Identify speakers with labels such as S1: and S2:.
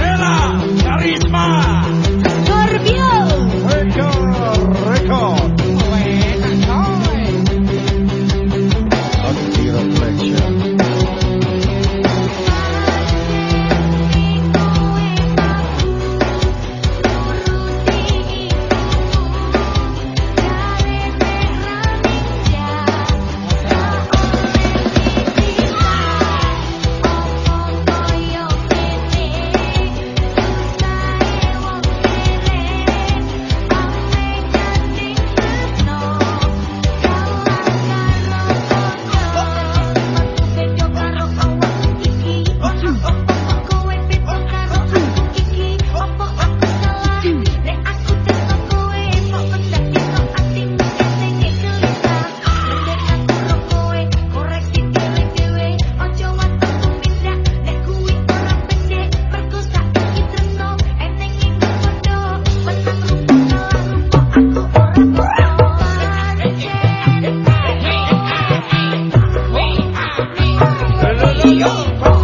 S1: Ella, Carisma. You're.